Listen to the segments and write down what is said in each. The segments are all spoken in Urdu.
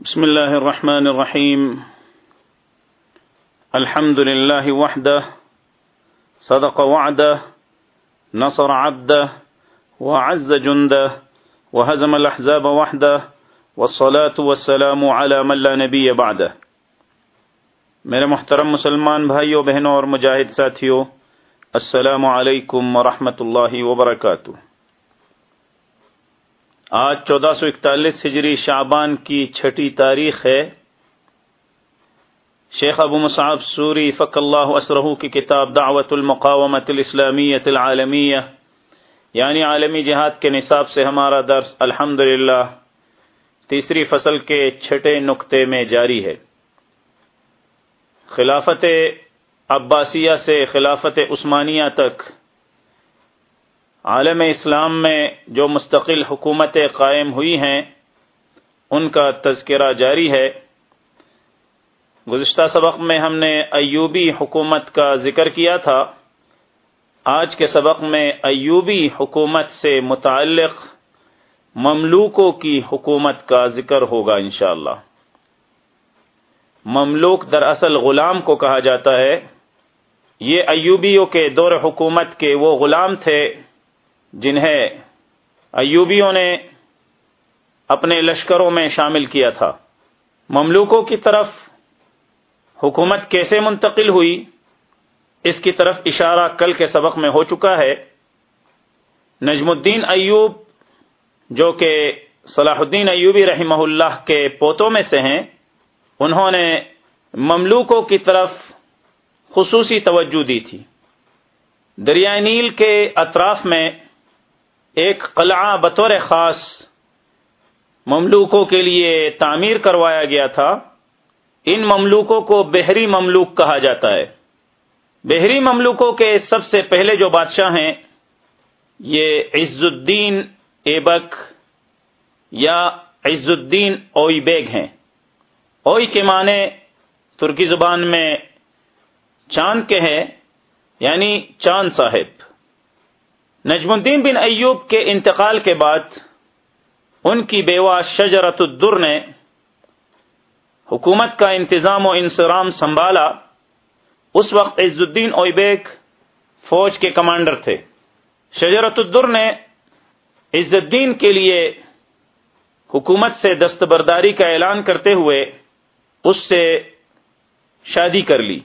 بسم الله الرحمن الرحيم الحمد لله وحده صدق وعده نصر عبده وعز جنده وهزم الأحزاب وحده والصلاة والسلام على من لا نبي بعده میرے محترم مسلمان بھائیوں، بہنوں اور مجاہد ساتھیوں، السلام علیکم ورحمۃ اللہ وبرکاتہ۔ آج چودہ سو اکتالیس ہجری شعبان کی چھٹی تاریخ ہے۔ شیخ ابو مصعب سوری فق اللہ اسرہ کی کتاب دعوت المقامت الاسلامیت العالمیہ یعنی عالمی جہاد کے نصاب سے ہمارا درس الحمد تیسری فصل کے چھٹے نقطے میں جاری ہے۔ خلافت عباسیہ سے خلافت عثمانیہ تک عالم اسلام میں جو مستقل حکومتیں قائم ہوئی ہیں، ان کا تذکرہ جاری ہے۔ گزشتہ سبق میں ہم نے ایوبی حکومت کا ذکر کیا تھا۔ آج کے سبق میں ایوبی حکومت سے متعلق مملوکوں کی حکومت کا ذکر ہوگا انشاءاللہ۔ مملوک دراصل غلام کو کہا جاتا ہے۔ یہ ایوبیوں کے دور حکومت کے وہ غلام تھے۔ جنہیں ایوبیوں نے اپنے لشکروں میں شامل کیا تھا۔ مملوکوں کی طرف حکومت کیسے منتقل ہوئی، اس کی طرف اشارہ کل کے سبق میں ہو چکا ہے۔ نجم الدین ایوب، جو کہ صلاح الدین ایوبی رحمہ اللہ کے پوتوں میں سے ہیں، انہوں نے مملوکوں کی طرف خصوصی توجہ دی تھی۔ دریائے نیل کے اطراف میں ایک قلعہ بطور خاص مملوکوں کے لیے تعمیر کروایا گیا تھا، ان مملوکوں کو بحری مملوک کہا جاتا ہے۔ بحری مملوکوں کے سب سے پہلے جو بادشاہ ہیں، یہ عز الدین ایبک یا عز الدین اوئی بیگ ہیں۔ اوئی کے معنی ترکی زبان میں چاند کے ہیں یعنی چاند صاحب۔ نجم الدین بن ایوب کے انتقال کے بعد ان کی بیوہ شجرت الدر نے حکومت کا انتظام و انسرام سنبھالا۔ اس وقت عز الدین اویبیک فوج کے کمانڈر تھے۔ شجرت الدر نے عز الدین کے لیے حکومت سے دستبرداری کا اعلان کرتے ہوئے اس سے شادی کر لی۔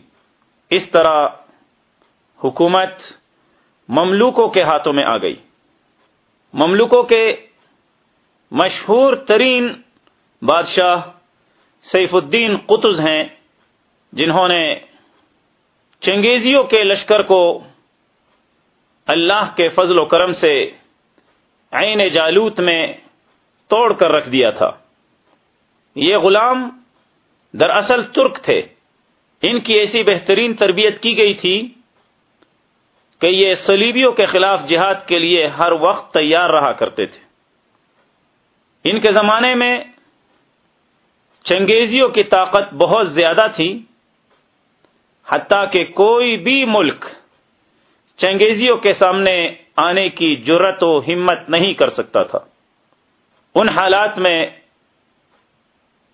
اس طرح حکومت مملوکوں کے ہاتھوں میں آ گئی۔ مملوکوں کے مشہور ترین بادشاہ سیف الدین قطز ہیں، جنہوں نے چنگیزیوں کے لشکر کو اللہ کے فضل و کرم سے عین جالوت میں توڑ کر رکھ دیا تھا۔ یہ غلام دراصل ترک تھے۔ ان کی ایسی بہترین تربیت کی گئی تھی کہ یہ سلیبیوں کے خلاف جہاد کے لیے ہر وقت تیار رہا کرتے تھے۔ ان کے زمانے میں چنگیزیوں کی طاقت بہت زیادہ تھی، حتیٰ کہ کوئی بھی ملک چنگیزیوں کے سامنے آنے کی جرت و ہمت نہیں کر سکتا تھا۔ ان حالات میں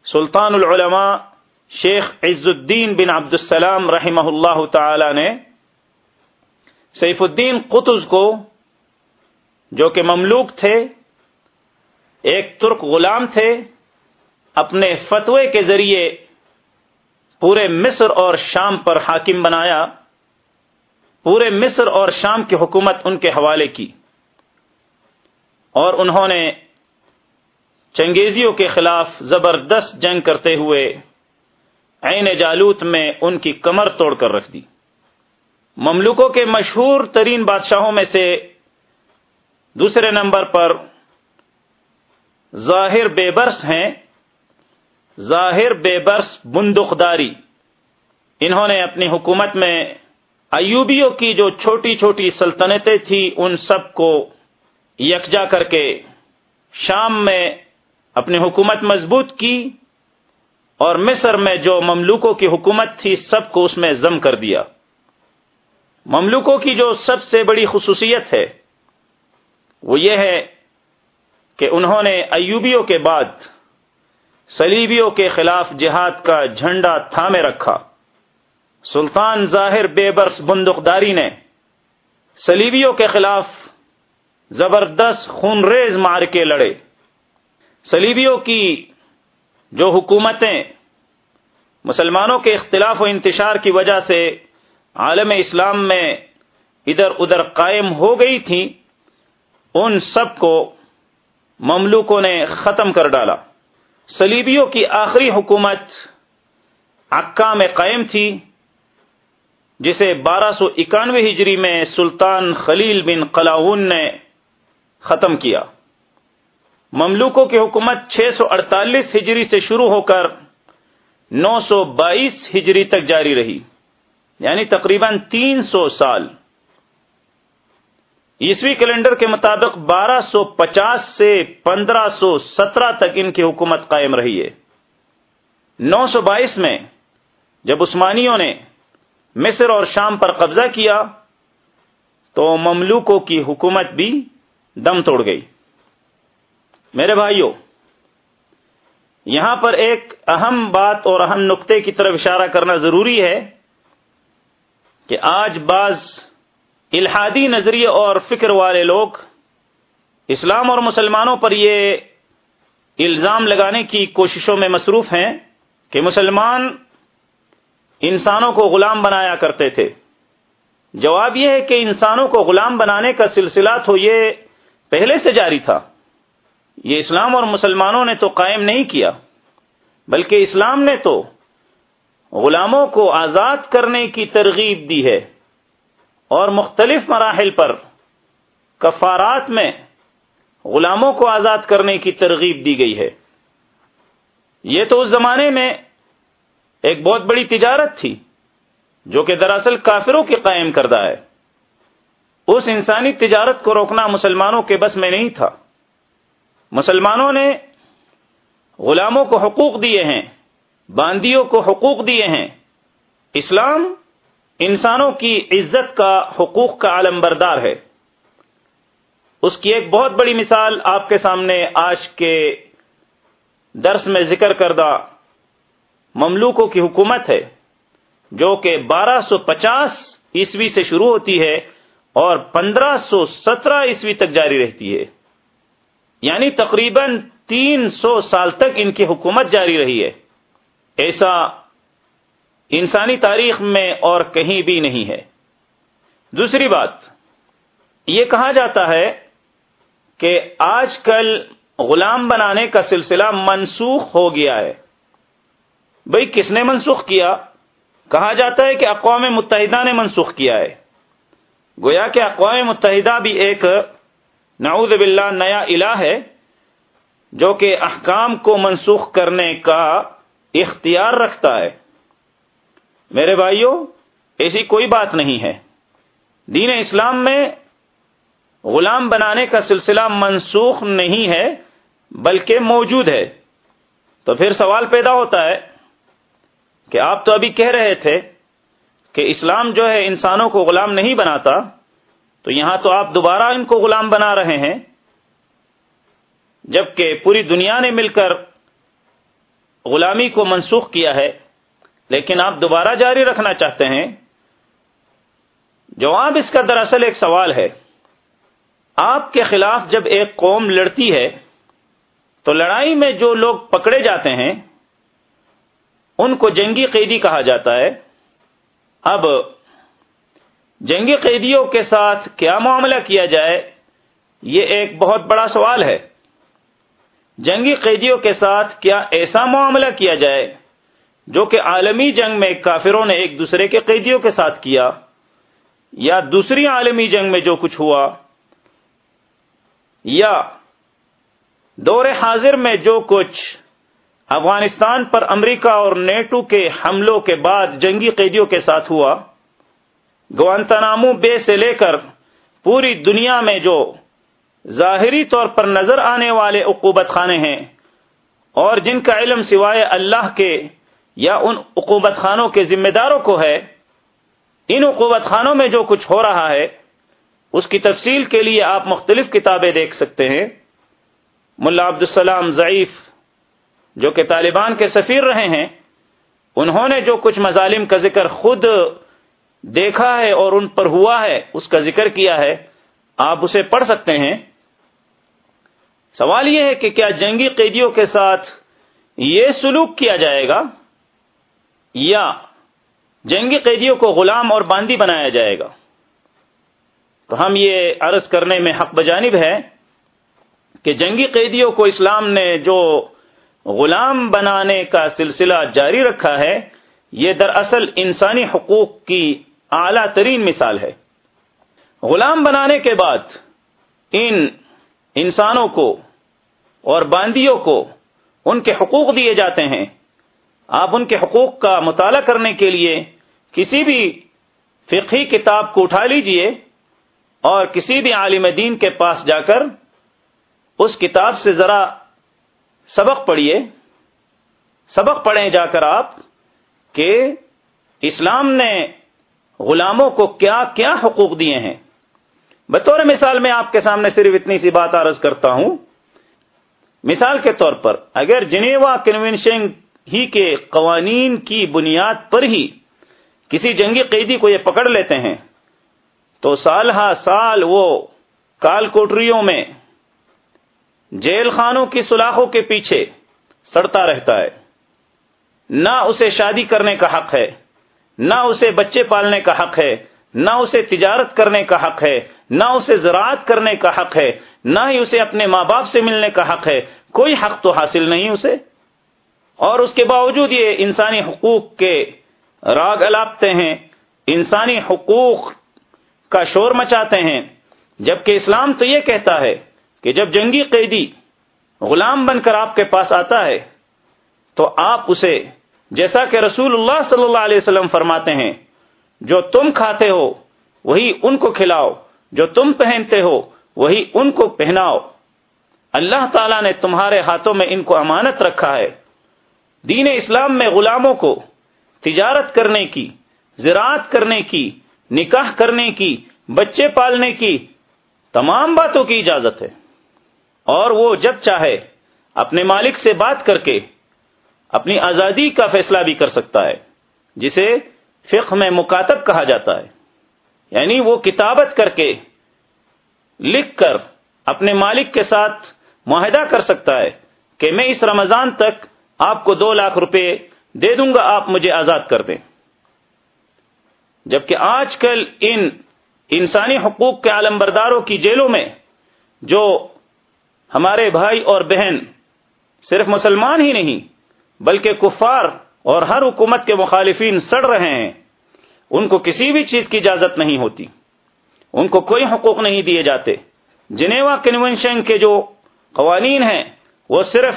سلطان العلماء شیخ عز الدین بن عبد السلام رحمہ اللہ تعالی نے سیف الدین قطز کو، جو کہ مملوک تھے، ایک ترک غلام تھے، اپنے فتوے کے ذریعے پورے مصر اور شام پر حاکم بنایا، پورے مصر اور شام کی حکومت ان کے حوالے کی۔ اور انہوں نے چنگیزیوں کے خلاف زبردست جنگ کرتے ہوئے عین جالوت میں ان کی کمر توڑ کر رکھ دی۔ مملوکوں کے مشہور ترین بادشاہوں میں سے دوسرے نمبر پر ظاہر بے برس ہیں۔ ظاہر بے برس انہوں نے اپنی حکومت میں ایوبیوں کی جو چھوٹی چھوٹی سلطنتیں تھیں، ان سب کو یکجا کر کے شام میں اپنی حکومت مضبوط کی اور مصر میں جو مملوکوں کی حکومت تھی، سب کو اس میں ضم کر دیا۔ مملوکوں کی جو سب سے بڑی خصوصیت ہے، وہ یہ ہے کہ انہوں نے ایوبیوں کے بعد سلیبیوں کے خلاف جہاد کا جھنڈا تھامے رکھا۔ سلطان ظاہر بے برس بندقداری نے سلیبیوں کے خلاف زبردست خونریز مار کے لڑے۔ سلیبیوں کی جو حکومتیں مسلمانوں کے اختلاف و انتشار کی وجہ سے عالم اسلام میں ادھر ادھر قائم ہو گئی تھیں ان سب کو، مملوکوں نے ختم کر ڈالا۔ سلیبیوں کی آخری حکومت عکا میں قائم تھی، جسے بارہ سو اکانوے ہجری میں سلطان خلیل بن قلاون نے ختم کیا۔ مملوکوں کی حکومت چھ سو اڑتالیس ہجری سے شروع ہو کر نو سو بائیس ہجری تک جاری رہی۔ یعنی تقریباً تین سو سال۔ عیسوی کیلنڈر کے مطابق بارہ سو پچاس سے پندرہ سو سترہ تک ان کی حکومت قائم رہی ہے۔ نو سو بائیس میں جب عثمانیوں نے مصر اور شام پر قبضہ کیا تو مملوکوں کی حکومت بھی دم توڑ گئی۔ میرے بھائیوں، یہاں پر ایک اہم بات اور اہم نقطے کی طرف اشارہ کرنا ضروری ہے۔ کہ آج بعض الحادی نظریے اور فکر والے لوگ اسلام اور مسلمانوں پر یہ الزام لگانے کی کوششوں میں مصروف ہیں کہ مسلمان انسانوں کو غلام بنایا کرتے تھے۔ جواب یہ ہے کہ انسانوں کو غلام بنانے کا سلسلہ تو یہ پہلے سے جاری تھا۔ یہ اسلام اور مسلمانوں نے تو قائم نہیں کیا، بلکہ اسلام نے تو غلاموں کو آزاد کرنے کی ترغیب دی ہے اور مختلف مراحل پر کفارات میں غلاموں کو آزاد کرنے کی ترغیب دی گئی ہے۔ یہ تو اس زمانے میں ایک بہت بڑی تجارت تھی جو کہ دراصل کافروں کی قائم کردہ ہے۔ اس انسانی تجارت کو روکنا مسلمانوں کے بس میں نہیں تھا۔ مسلمانوں نے غلاموں کو حقوق دیے ہیں۔ باندیوں کو حقوق دیے ہیں۔ اسلام انسانوں کی عزت کا حقوق کا عالم بردار ہے۔ اس کی ایک بہت بڑی مثال آپ کے سامنے آج کے درس میں ذکر کردہ مملوکوں کی حکومت ہے، جو کہ بارہ سو پچاس عیسوی سے شروع ہوتی ہے اور پندرہ سو سترہ عیسوی تک جاری رہتی ہے۔ یعنی تقریباً تین سو سال تک ان کی حکومت جاری رہی ہے۔ ایسا انسانی تاریخ میں اور کہیں بھی نہیں ہے۔ دوسری بات، یہ کہا جاتا ہے کہ آج کل غلام بنانے کا سلسلہ منسوخ ہو گیا ہے۔ بھئی، کس نے منسوخ کیا؟ کہا جاتا ہے کہ اقوام متحدہ نے منسوخ کیا ہے۔ گویا کہ اقوام متحدہ بھی ایک، نعوذ باللہ، نیا الہ ہے جو کہ احکام کو منسوخ کرنے کا اختیار رکھتا ہے۔ میرے بھائیوں ایسی کوئی بات نہیں ہے۔ دین اسلام میں غلام بنانے کا سلسلہ منسوخ نہیں ہے، بلکہ موجود ہے۔ تو پھر سوال پیدا ہوتا ہے کہ آپ تو ابھی کہہ رہے تھے کہ اسلام جو ہے انسانوں کو غلام نہیں بناتا، تو یہاں تو آپ دوبارہ ان کو غلام بنا رہے ہیں۔ جبکہ پوری دنیا نے مل کر غلامی کو منسوخ کیا ہے، لیکن آپ دوبارہ جاری رکھنا چاہتے ہیں۔ جواب اس کا دراصل ایک سوال ہے۔ آپ کے خلاف جب ایک قوم لڑتی ہے، تو لڑائی میں جو لوگ پکڑے جاتے ہیں، ان کو جنگی قیدی کہا جاتا ہے۔ اب، جنگی قیدیوں کے ساتھ کیا معاملہ کیا جائے، یہ ایک بہت بڑا سوال ہے۔ جنگی قیدیوں کے ساتھ کیا ایسا معاملہ کیا جائے جو کہ عالمی جنگ میں کافروں نے ایک دوسرے کے قیدیوں کے ساتھ کیا یا دوسری عالمی جنگ میں جو کچھ ہوا یا دور حاضر میں جو کچھ افغانستان پر امریکہ اور نیٹو کے حملوں کے بعد جنگی قیدیوں کے ساتھ ہوا، گوانتنامو بے سے لے کر پوری دنیا میں جو ظاہری طور پر نظر آنے والے عقوبت خانے ہیں اور جن کا علم سوائے اللہ کے یا ان عقوبت خانوں کے ذمہ داروں کو ہے، ان عقوبت خانوں میں جو کچھ ہو رہا ہے، اس کی تفصیل کے لیے آپ مختلف کتابیں دیکھ سکتے ہیں۔ ملا عبدالسلام ضعیف، جو کہ طالبان کے سفیر رہے ہیں، انہوں نے جو کچھ مظالم کا ذکر خود دیکھا ہے اور ان پر ہوا ہے، اس کا ذکر کیا ہے، آپ اسے پڑھ سکتے ہیں۔ سوال یہ ہے کہ کیا جنگی قیدیوں کے ساتھ یہ سلوک کیا جائے گا یا جنگی قیدیوں کو غلام اور باندی بنایا جائے گا؟ تو ہم یہ عرض کرنے میں حق بجانب ہے کہ جنگی قیدیوں کو اسلام نے جو غلام بنانے کا سلسلہ جاری رکھا ہے، یہ دراصل انسانی حقوق کی اعلی ترین مثال ہے۔ غلام بنانے کے بعد ان انسانوں کو اور باندیوں کو ان کے حقوق دیے جاتے ہیں۔ آپ ان کے حقوق کا مطالعہ کرنے کے لیے کسی بھی فقہی کتاب کو اٹھا لیجیے اور کسی بھی عالم دین کے پاس جا کر اس کتاب سے ذرا سبق پڑھیے سبق پڑھیں جا کر آپ کہ اسلام نے غلاموں کو کیا کیا حقوق دیے ہیں۔ بطور مثال میں آپ کے سامنے صرف اتنی سی بات عرض کرتا ہوں۔ مثال کے طور پر اگر جنیوا کنونشن ہی کے قوانین کی بنیاد پر ہی کسی جنگی قیدی کو یہ پکڑ لیتے ہیں، تو سال ہا سال وہ کال کوٹریوں میں جیل خانوں کی سلاخوں کے پیچھے سڑتا رہتا ہے۔ نہ اسے شادی کرنے کا حق ہے، نہ اسے بچے پالنے کا حق ہے نہ اسے تجارت کرنے کا حق ہے، نہ اسے زراعت کرنے کا حق ہے، نہ ہی اسے اپنے ماں باپ سے ملنے کا حق ہے۔ کوئی حق تو حاصل نہیں اسے۔ اور اس کے باوجود یہ انسانی حقوق کے راگ الاپتے ہیں، انسانی حقوق کا شور مچاتے ہیں۔ جبکہ اسلام تو یہ کہتا ہے کہ جب جنگی قیدی غلام بن کر آپ کے پاس آتا ہے، تو آپ اسے جیسا کہ رسول اللہ صلی اللہ علیہ وسلم فرماتے ہیں جو تم کھاتے ہو، وہی ان کو کھلاؤ۔ جو تم پہنتے ہو، وہی ان کو پہناؤ۔ اللہ تعالیٰ نے تمہارے ہاتھوں میں ان کو امانت رکھا ہے۔ دین اسلام میں غلاموں کو تجارت کرنے کی، زراعت کرنے کی، نکاح کرنے کی، بچے پالنے کی تمام باتوں کی اجازت ہے۔ اور وہ جب چاہے اپنے مالک سے بات کر کے اپنی آزادی کا فیصلہ بھی کر سکتا ہے، جسے فقہ میں مکاتب کہا جاتا ہے۔ یعنی وہ کتابت کر کے لکھ کر اپنے مالک کے ساتھ معاہدہ کر سکتا ہے کہ میں اس رمضان تک آپ کو دو لاکھ روپے دے دوں گا، آپ مجھے آزاد کر دیں۔ جبکہ آج کل ان انسانی حقوق کے عالم برداروں کی جیلوں میں جو ہمارے بھائی اور بہن صرف مسلمان ہی نہیں بلکہ کفار اور ہر حکومت کے مخالفین سڑ رہے ہیں، ان کو کسی بھی چیز کی اجازت نہیں ہوتی۔ ان کو کوئی حقوق نہیں دیے جاتے۔ جنیوا کنونشن کے جو قوانین ہیں، وہ صرف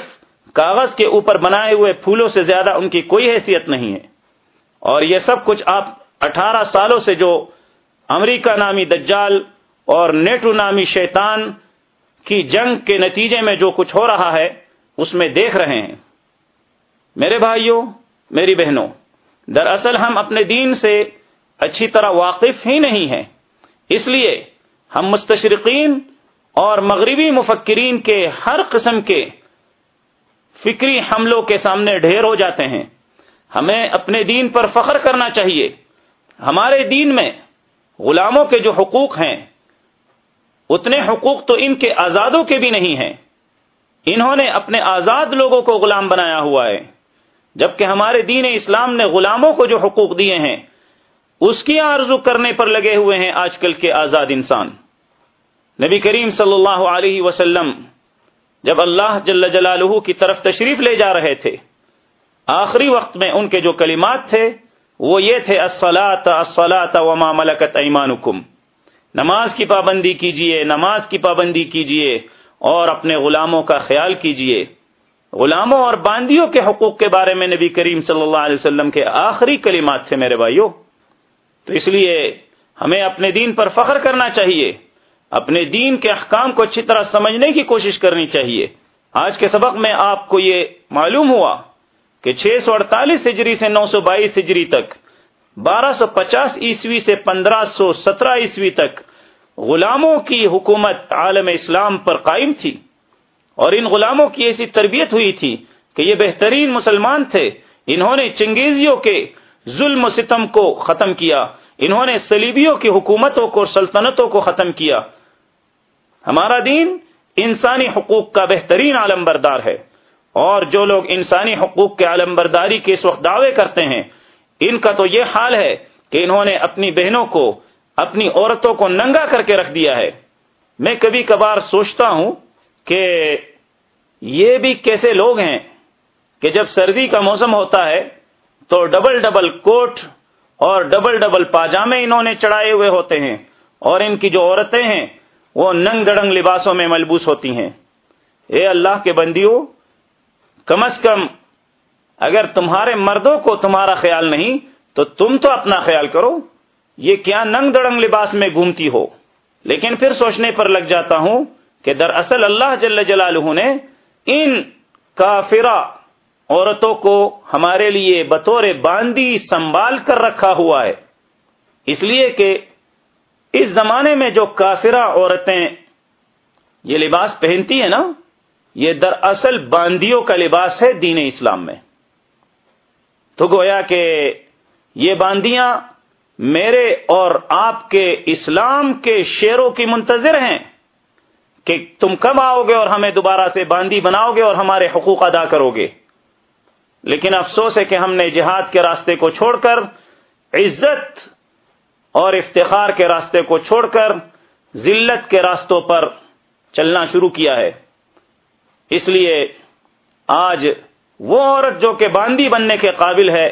کاغذ کے اوپر بنائے ہوئے پھولوں سے زیادہ ان کی کوئی حیثیت نہیں ہے۔ اور یہ سب کچھ آپ اٹھارہ سالوں سے جو امریکہ نامی دجال اور نیٹو نامی شیطان کی جنگ کے نتیجے میں جو کچھ ہو رہا ہے، اس میں دیکھ رہے ہیں۔ میرے بھائیوں میری بہنوں، دراصل ہم اپنے دین سے اچھی طرح واقف ہی نہیں ہیں۔ اس لیے ہم مستشرقین اور مغربی مفکرین کے ہر قسم کے فکری حملوں کے سامنے ڈھیر ہو جاتے ہیں۔ ہمیں اپنے دین پر فخر کرنا چاہیے۔ ہمارے دین میں غلاموں کے جو حقوق ہیں، اتنے حقوق تو ان کے آزادوں کے بھی نہیں ہیں۔ انہوں نے اپنے آزاد لوگوں کو غلام بنایا ہوا ہے۔ جبکہ ہمارے دین اسلام نے غلاموں کو جو حقوق دیے ہیں، اس کی آرزو کرنے پر لگے ہوئے ہیں آج کل کے آزاد انسان۔ نبی کریم صلی اللہ علیہ وسلم جب اللہ جل جلالہ کی طرف تشریف لے جا رہے تھے، آخری وقت میں ان کے جو کلمات تھے، وہ یہ تھے، الصلاۃ الصلاۃ وما ملکت ایمانکم۔ نماز کی پابندی کیجیے، نماز کی پابندی کیجیے اور اپنے غلاموں کا خیال کیجیے۔ غلاموں اور باندیوں کے حقوق کے بارے میں نبی کریم صلی اللہ علیہ وسلم کے آخری کلمات تھے میرے بھائیوں تو اس لیے ہمیں اپنے دین پر فخر کرنا چاہیے۔ اپنے دین کے احکام کو اچھی طرح سمجھنے کی کوشش کرنی چاہیے۔ آج کے سبق میں آپ کو یہ معلوم ہوا کہ چھ سو اڑتالیس ہجری سے نو سو بائیس ہجری تک، بارہ سو پچاس عیسوی سے پندرہ سو سترہ عیسوی تک غلاموں کی حکومت عالم اسلام پر قائم تھی۔ اور ان غلاموں کی ایسی تربیت ہوئی تھی کہ یہ بہترین مسلمان تھے۔ انہوں نے چنگیزیوں کے ظلم و ستم کو ختم کیا۔ انہوں نے سلیبیوں کی حکومتوں کو سلطنتوں کو ختم کیا۔ ہمارا دین انسانی حقوق کا بہترین عالم بردار ہے۔ اور جو لوگ انسانی حقوق کے عالم برداری کے اس وقت دعوے کرتے ہیں، ان کا تو یہ حال ہے کہ انہوں نے اپنی بہنوں کو، اپنی عورتوں کو ننگا کر کے رکھ دیا ہے۔ میں کبھی کبھار سوچتا ہوں کہ یہ بھی کیسے لوگ ہیں کہ جب سردی کا موسم ہوتا ہے تو ڈبل ڈبل کوٹ اور ڈبل ڈبل پاجامے انہوں نے چڑھائے ہوئے ہوتے ہیں اور ان کی جو عورتیں ہیں وہ ننگ دڑنگ لباسوں میں ملبوس ہوتی ہیں۔ اے اللہ کے بندیوں کم از کم اگر تمہارے مردوں کو تمہارا خیال نہیں تو تم تو اپنا خیال کرو۔ یہ کیا ننگ دڑنگ لباس میں گھومتی ہو؟ لیکن پھر سوچنے پر لگ جاتا ہوں کہ دراصل اللہ جل جلالہ نے ان کافرہ عورتوں کو ہمارے لیے بطور باندی سنبھال کر رکھا ہوا ہے۔ اس لیے کہ اس زمانے میں جو کافرہ عورتیں یہ لباس پہنتی ہیں نا، یہ دراصل باندیوں کا لباس ہے دین اسلام میں۔ تو گویا کہ یہ باندیاں میرے اور آپ کے اسلام کے شیروں کی منتظر ہیں۔ کہ تم کب آؤ گے اور ہمیں دوبارہ سے باندی بناؤ گے اور ہمارے حقوق ادا کرو گے؟ لیکن افسوس ہے کہ ہم نے جہاد کے راستے کو چھوڑ کر، عزت اور افتخار کے راستے کو چھوڑ کر، ذلت کے راستوں پر چلنا شروع کیا ہے۔ اس لیے آج وہ عورت جو کہ باندی بننے کے قابل ہے،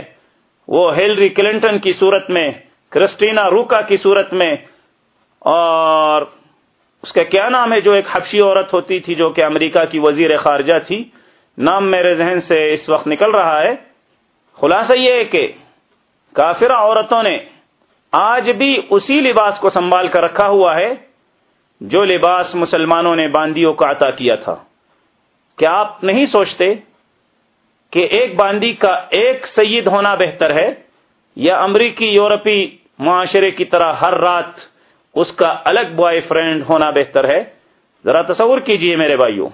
وہ ہیلری کلنٹن کی صورت میں، کرسٹینا روکا کی صورت میں، اور اس کا کیا نام ہے جو ایک حبشی عورت ہوتی تھی جو کہ امریکہ کی وزیر خارجہ تھی؟ نام میرے ذہن سے اس وقت نکل رہا ہے۔ خلاصہ یہ ہے کہ کافر عورتوں نے آج بھی اسی لباس کو سنبھال کر رکھا ہوا ہے جو لباس مسلمانوں نے باندیوں کو عطا کیا تھا۔ کیا آپ نہیں سوچتے کہ ایک باندی کا ایک سید ہونا بہتر ہے؟ یا امریکی یورپی معاشرے کی طرح ہر رات اس کا الگ بوائے فرینڈ ہونا بہتر ہے۔ ذرا تصور کیجیے میرے بھائیوں۔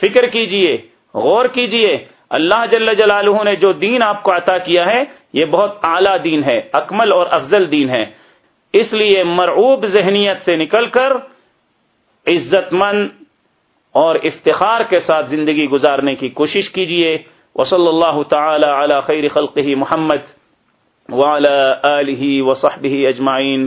فکر کیجیے، غور کیجیے۔ اللہ جل جلالہ نے جو دین آپ کو عطا کیا ہے، یہ بہت اعلیٰ دین ہے، اکمل اور افضل دین ہے۔ اس لیے مرعوب ذہنیت سے نکل کر عزت مند اور افتخار کے ساتھ زندگی گزارنے کی کوشش کیجیے وصلی اللہ تعالی علی خیر خلقہ محمد وعلى آلہ وصحبہ اجمعین۔